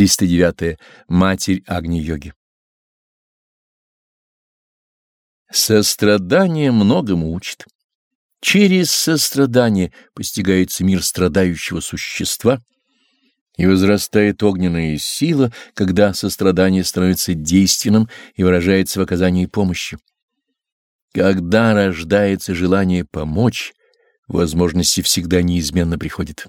309. Матерь Агни-йоги. Сострадание многому учит. Через сострадание постигается мир страдающего существа и возрастает огненная сила, когда сострадание становится действенным и выражается в оказании помощи. Когда рождается желание помочь, возможности всегда неизменно приходят.